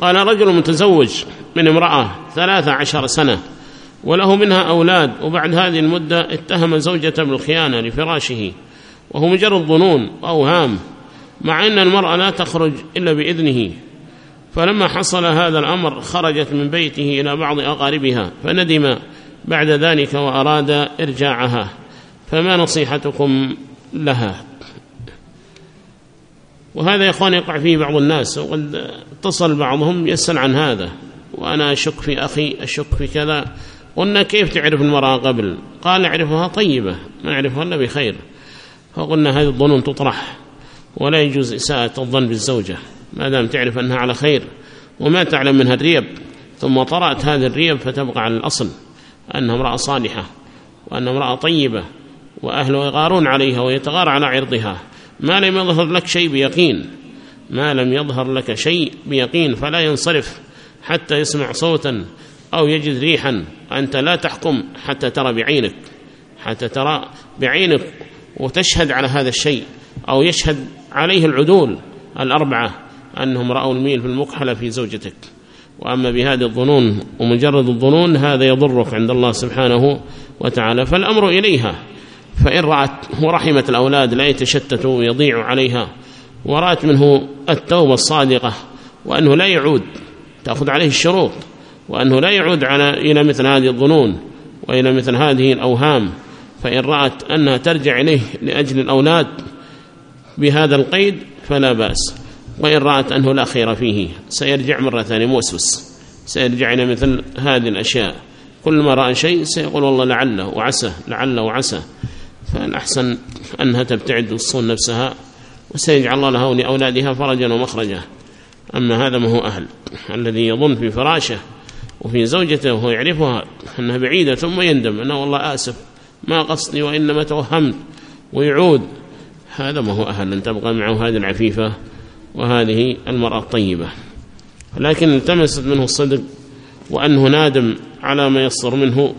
قال رجل متزوج من امرأة ثلاثة عشر سنة وله منها أولاد وبعد هذه المدة اتهم زوجة بالخيانة لفراشه وهو مجرد ظنون وأوهام مع أن المرأة لا تخرج إلا بإذنه. فلما حصل هذا الأمر خرجت من بيته إلى بعض أقاربها فندم بعد ذلك وأراد إرجاعها. فما نصيحتكم لها؟ وهذا يا أخوان يقع فيه بعض الناس وقد اتصل بعضهم يسأل عن هذا وأنا أشك في أخي أشك في كذا قلنا كيف تعرف المرأة قبل؟ قال أعرفها طيبة ما أعرفها إلا بخير. فقلنا هذه الظنون تطرح ولا يجوز إساءة الظن بالزوجة ما دام تعرف أنها على خير وما تعلم منها الريب ثم طرأت هذه الريب فتبقى على الأصل أنها امرأة صالحة وأنها امرأة طيبة وأهله يغارون عليها ويتغار على عرضها. ما لم يظهر لك شيء بيقين. ما لم يظهر لك شيء بيقين. فلا ينصرف حتى يسمع صوتا أو يجد ريحا. أنت لا تحكم حتى ترى بعينك حتى ترى بعينك وتشهد على هذا الشيء أو يشهد عليه العدول الأربعة أنهم رأوا الميل في المكحلة في زوجتك. وأما بهذه الظنون ومجرد الظنون هذا يضرك عند الله سبحانه وتعالى. فالأمر إليها. فإن رأت ورحمة الأولاد لا يتشتتوا ويضيع عليها ورأت منه التوبة الصادقة وأنه لا يعود تأخذ عليه الشروط وأنه لا يعود على إلى مثل هذه الظنون وإلى مثل هذه الأوهام فإن رأت أنها ترجع إليه لأجل الأولاد بهذا القيد فلا بأس وإن رأت أنه لا خير فيه سيرجع مرة ثانية موسوس سيرجع إلى مثل هذه الأشياء كل ما رأى شيء سيقول والله لعله وعسى لعله وعسى. فالأحسن أنها تبتعد وتصون نفسها وسيجعل الله لها ولأولادها فرجا ومخرجا. أما هذا ما هو أهل الذي يظن في فراشه وفي زوجته وهو يعرفها أنها بعيدة ثم يندم أنه والله آسف ما قصدي وإنما توهمت ويعود. هذا ما هو أهل أن تبقى معه هذه العفيفة وهذه المرأة الطيبة. لكن التمست منه الصدق وأنه نادم على ما يصدر منه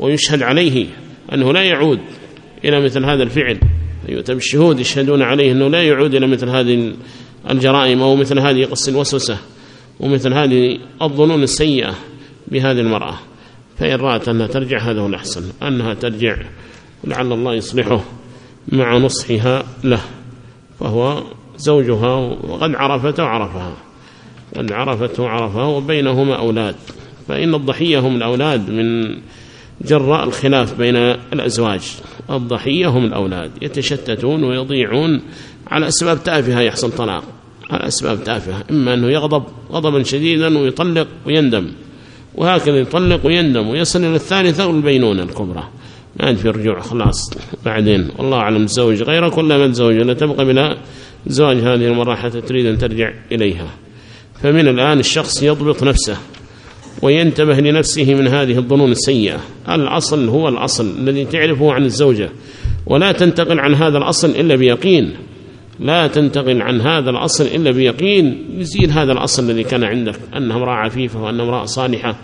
ويشهد عليه أنه لا يعود. إلى مثل هذا الفعل. يؤتى بالشهود يشهدون عليه أنه لا يعود إلى مثل هذه الجرائم أو مثل هذه قص الوسوسة ومثل هذه الظنون السيئة بهذه المرأة. فإن رأت أنها ترجع هذا هو الأحسن أنها ترجع لعل الله يصلحه مع نصحها له فهو زوجها وقد عرفته وعرفها قد عرفته وعرفها وبينهما أولاد. فإن الضحية هم الأولاد من جراء الخلاف بين الأزواج الضحية هم الأولاد يتشتتون ويضيعون على أسباب تافهة يحصل طلاق على أسباب تافهة إما أنه يغضب غضبا شديدا ويطلق ويندم وهكذا يطلق ويندم ويصل إلى الثالثة والبينونة الكبرى. ما في رجوع خلاص بعدين. والله أعلم الزوج غيرك ولا ما تزوج ولا تبقى بلا زواج هذه المرة حتى تريد أن ترجع إليها. فمن الآن الشخص يضبط نفسه. وينتبه لنفسه من هذه الظنون السيئة. الأصل هو الأصل الذي تعرفه عن الزوجة. ولا تنتقل عن هذا الأصل إلا بيقين. لا تنتقل عن هذا الأصل إلا بيقين. يزيل هذا الأصل الذي كان عندك أنها امرأة عفيفة وأنها امرأة صالحة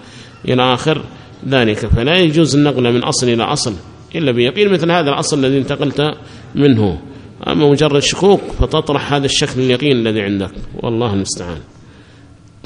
إلى آخر ذلك. فلا يجوز النقل من أصل إلى أصل إلا بيقين مثل هذا الأصل الذي انتقلت منه. أما مجرد شكوك فتطرح هذا الشكل اليقين الذي عندك. والله المستعان.